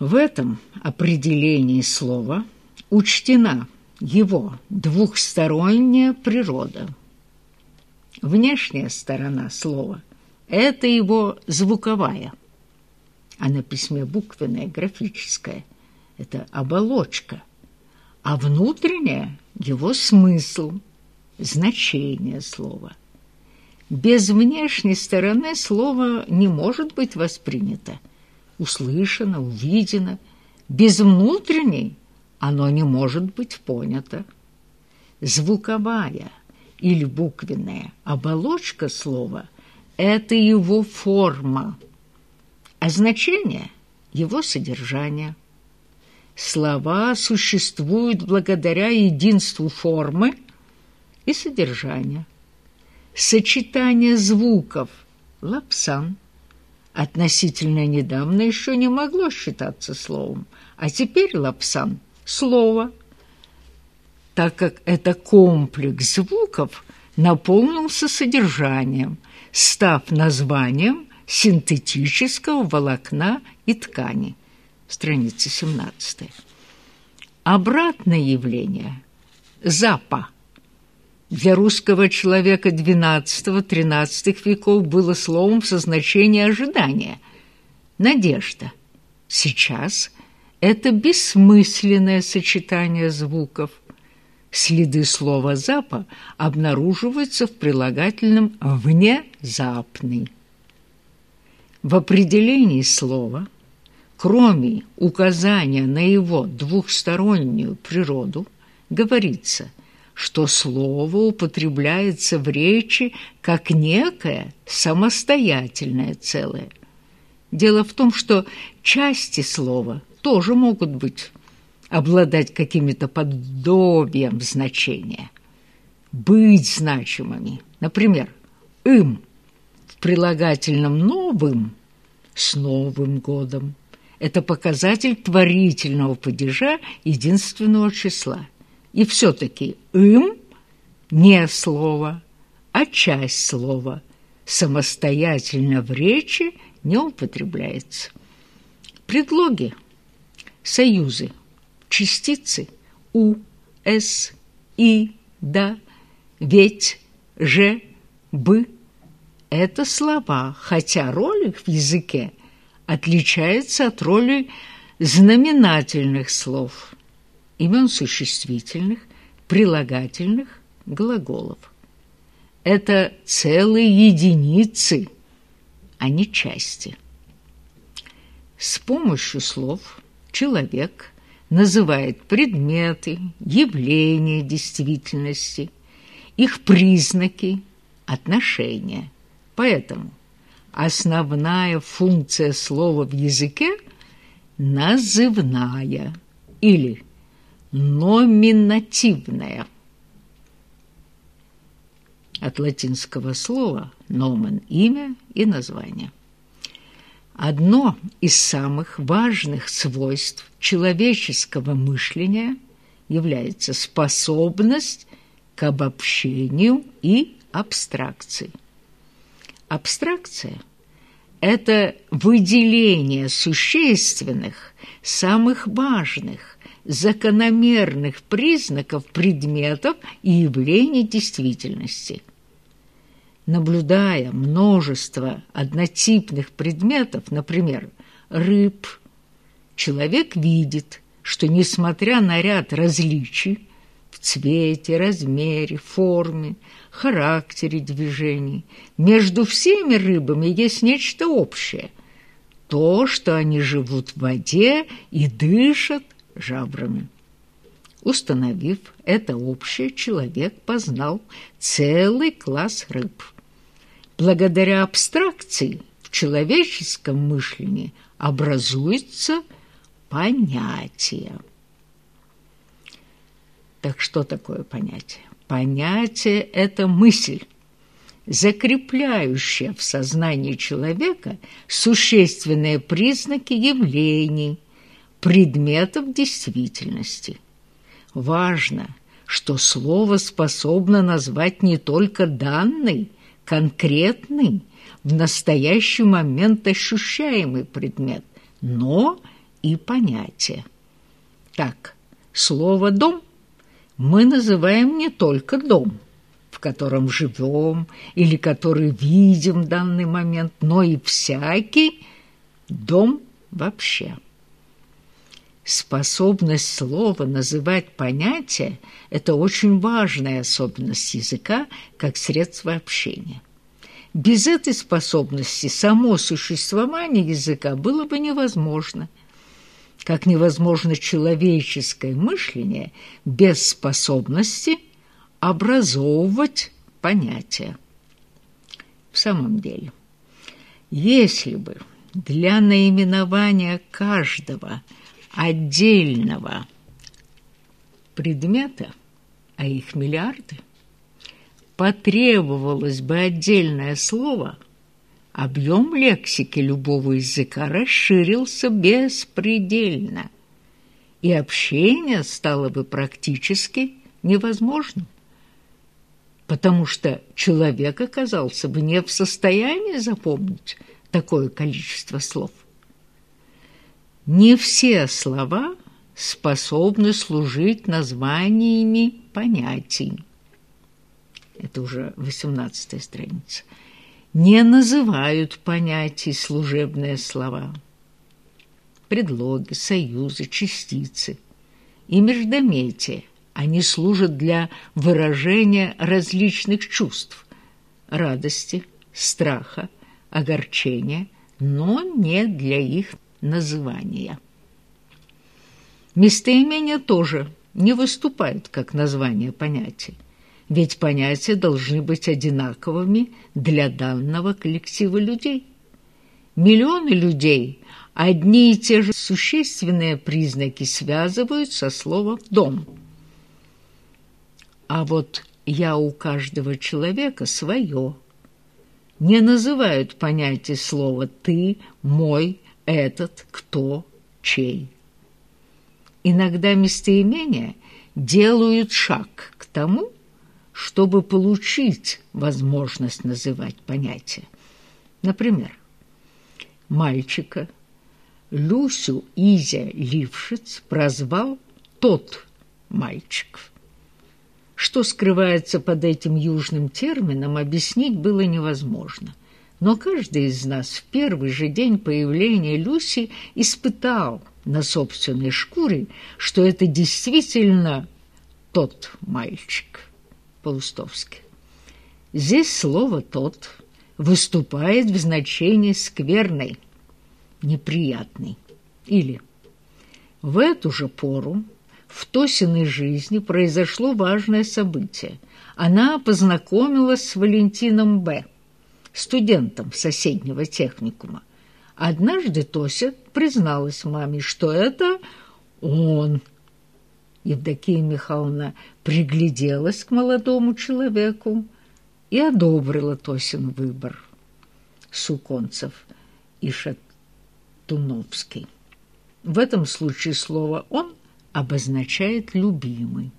В этом определении слова учтена его двухсторонняя природа. Внешняя сторона слова – это его звуковая, а на письме буквенная, графическая – это оболочка, а внутренняя – его смысл, значение слова. Без внешней стороны слово не может быть воспринято, услышано, увидено. Без внутренней оно не может быть понято. Звуковая или буквенная оболочка слова – это его форма, а значение – его содержание. Слова существуют благодаря единству формы и содержания. Сочетание звуков – лапсан – относительно недавно еще не могло считаться словом, а теперь лапсан – слово, так как это комплекс звуков наполнился содержанием, став названием синтетического волокна и ткани. Страница 17. Обратное явление – запа. Для русского человека XII-XIII веков было словом со значением ожидания, надежда. Сейчас – это бессмысленное сочетание звуков. Следы слова «запа» обнаруживаются в прилагательном «внезапный». В определении слова, кроме указания на его двухстороннюю природу, говорится, что слово употребляется в речи как некое самостоятельное целое. Дело в том, что части слова – тоже могут быть, обладать какими-то подобием значения, быть значимыми. Например, «им» в прилагательном «новым» с Новым годом. Это показатель творительного падежа единственного числа. И все-таки «им» не слово, а часть слова, самостоятельно в речи не употребляется. Предлоги – союзы, частицы. «у», «с», «и», «да», «ведь», «же», «бы» – это слова, хотя роль их в языке отличается от роли знаменательных слов, имен существительных, прилагательных, глаголов. Это целые единицы, а не части. С помощью слов – человек называет предметы, явления действительности, их признаки, отношения. Поэтому основная функция слова в языке – назывная или номинативная. От латинского слова «номен» – имя и название. Одно из самых важных свойств человеческого мышления является способность к обобщению и абстракции. Абстракция – это выделение существенных, самых важных, закономерных признаков предметов и явлений действительности – наблюдая множество однотипных предметов, например, рыб, человек видит, что, несмотря на ряд различий в цвете, размере, форме, характере движений, между всеми рыбами есть нечто общее – то, что они живут в воде и дышат жабрами. Установив это общее, человек познал целый класс рыб – благодаря абстракции в человеческом мышлении образуется понятие. Так что такое понятие? Понятие – это мысль, закрепляющая в сознании человека существенные признаки явлений, предметов действительности. Важно, что слово способно назвать не только данный, конкретный, в настоящий момент ощущаемый предмет, но и понятие. Так, слово «дом» мы называем не только дом, в котором живем или который видим в данный момент, но и всякий дом вообще. Способность слова называть понятия – это очень важная особенность языка как средство общения. Без этой способности само существование языка было бы невозможно – как невозможно человеческое мышление без способности образовывать понятия. В самом деле, если бы для наименования каждого отдельного предмета, а их миллиарды, потребовалось бы отдельное слово – объем лексики любого языка расширился беспредельно, и общение стало бы практически невозможным, потому что человек оказался бы не в состоянии запомнить такое количество слов. Не все слова способны служить названиями понятий. Это уже 18 страница не называют понятий служебные слова. Предлоги, союзы, частицы и междометия они служат для выражения различных чувств – радости, страха, огорчения, но не для их называния. Местоимения тоже не выступают как название понятий ведь понятия должны быть одинаковыми для данного коллектива людей. Миллионы людей одни и те же существенные признаки связывают со словом «дом». А вот «я у каждого человека свое». Не называют понятие слова «ты», «мой», «этот», «кто», «чей». Иногда местоимения делают шаг к тому, чтобы получить возможность называть понятия. Например, мальчика Люсю Изя Лившиц прозвал «тот мальчик». Что скрывается под этим южным термином, объяснить было невозможно. Но каждый из нас в первый же день появления Люси испытал на собственной шкуре, что это действительно тот мальчик. Паустовский. Здесь слово «тот» выступает в значении «скверный», «неприятный» или в эту же пору в Тосиной жизни произошло важное событие. Она познакомилась с Валентином Б., студентом соседнего техникума. Однажды Тося призналась маме, что это он – Евдокия Михайловна пригляделась к молодому человеку и одобрила Тосин выбор Суконцев и Шатуновский. В этом случае слово «он» обозначает «любимый».